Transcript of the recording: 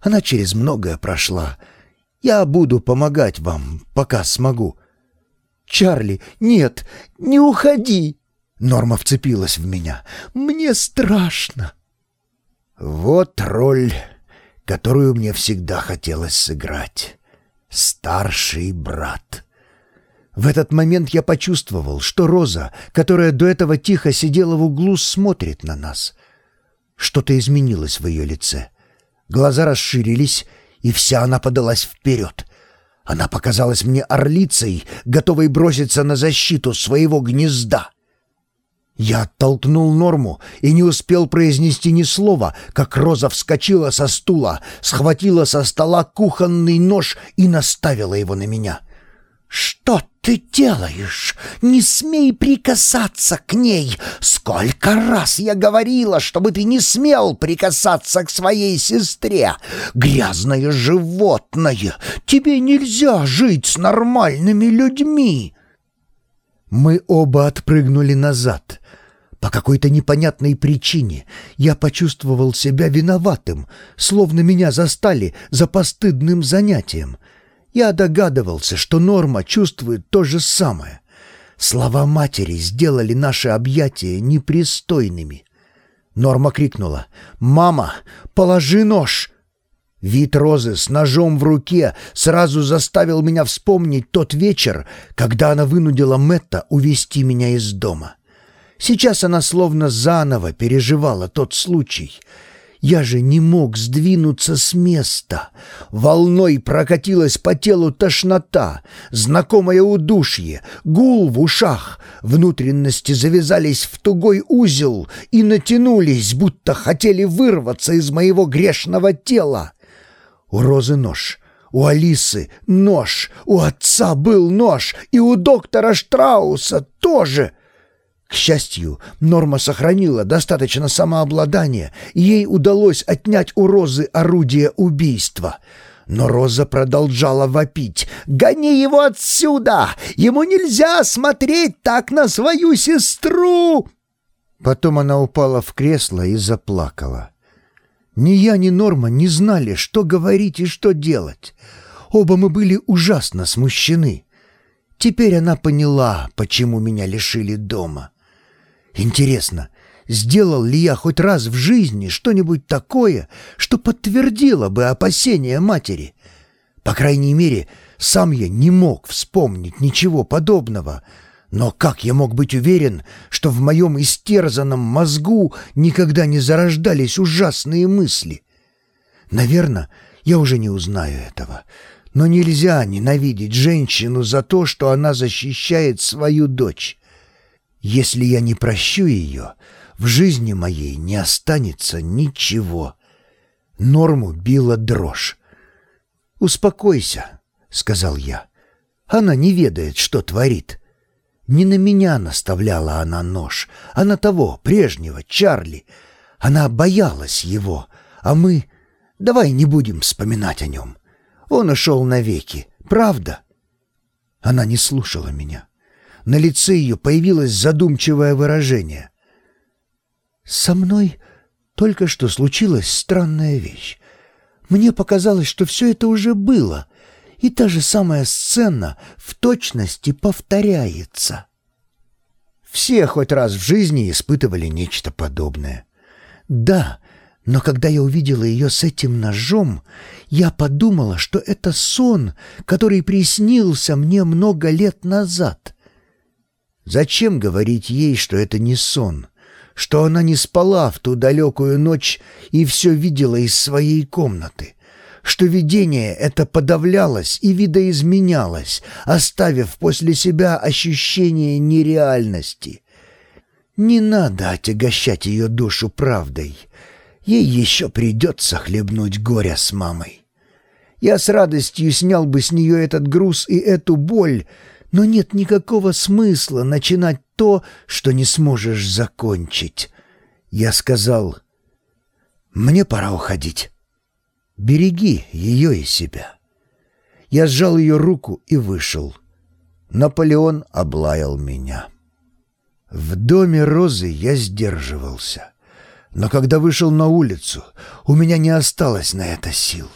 Она через многое прошла. Я буду помогать вам, пока смогу». «Чарли, нет, не уходи!» Норма вцепилась в меня. «Мне страшно!» Вот роль, которую мне всегда хотелось сыграть. Старший брат. В этот момент я почувствовал, что Роза, которая до этого тихо сидела в углу, смотрит на нас. Что-то изменилось в ее лице. Глаза расширились, и вся она подалась вперед. Она показалась мне орлицей, готовой броситься на защиту своего гнезда. Я оттолкнул Норму и не успел произнести ни слова, как Роза вскочила со стула, схватила со стола кухонный нож и наставила его на меня. «Что ты делаешь? Не смей прикасаться к ней! Сколько раз я говорила, чтобы ты не смел прикасаться к своей сестре! Грязное животное! Тебе нельзя жить с нормальными людьми!» Мы оба отпрыгнули назад. По какой-то непонятной причине я почувствовал себя виноватым, словно меня застали за постыдным занятием — я догадывался, что Норма чувствует то же самое. Слова матери сделали наши объятия непристойными. Норма крикнула «Мама, положи нож!» Вид Розы с ножом в руке сразу заставил меня вспомнить тот вечер, когда она вынудила Мэтта увести меня из дома. Сейчас она словно заново переживала тот случай — я же не мог сдвинуться с места. Волной прокатилась по телу тошнота, знакомое удушье, гул в ушах. Внутренности завязались в тугой узел и натянулись, будто хотели вырваться из моего грешного тела. У Розы нож, у Алисы нож, у отца был нож, и у доктора Штрауса тоже — к счастью, Норма сохранила достаточно самообладания, и ей удалось отнять у Розы орудие убийства. Но Роза продолжала вопить. «Гони его отсюда! Ему нельзя смотреть так на свою сестру!» Потом она упала в кресло и заплакала. Ни я, ни Норма не знали, что говорить и что делать. Оба мы были ужасно смущены. Теперь она поняла, почему меня лишили дома. Интересно, сделал ли я хоть раз в жизни что-нибудь такое, что подтвердило бы опасения матери? По крайней мере, сам я не мог вспомнить ничего подобного. Но как я мог быть уверен, что в моем истерзанном мозгу никогда не зарождались ужасные мысли? Наверное, я уже не узнаю этого. Но нельзя ненавидеть женщину за то, что она защищает свою дочь. Если я не прощу ее, в жизни моей не останется ничего. Норму била дрожь. «Успокойся», — сказал я. «Она не ведает, что творит». Не на меня наставляла она нож, а на того, прежнего, Чарли. Она боялась его, а мы... Давай не будем вспоминать о нем. Он ушел навеки, правда?» Она не слушала меня. На лице ее появилось задумчивое выражение. «Со мной только что случилась странная вещь. Мне показалось, что все это уже было, и та же самая сцена в точности повторяется». Все хоть раз в жизни испытывали нечто подобное. Да, но когда я увидела ее с этим ножом, я подумала, что это сон, который приснился мне много лет назад — Зачем говорить ей, что это не сон, что она не спала в ту далекую ночь и все видела из своей комнаты, что видение это подавлялось и видоизменялось, оставив после себя ощущение нереальности? Не надо отягощать ее душу правдой. Ей еще придется хлебнуть горя с мамой. Я с радостью снял бы с нее этот груз и эту боль, но нет никакого смысла начинать то, что не сможешь закончить. Я сказал, мне пора уходить. Береги ее и себя. Я сжал ее руку и вышел. Наполеон облаял меня. В доме Розы я сдерживался. Но когда вышел на улицу, у меня не осталось на это сил.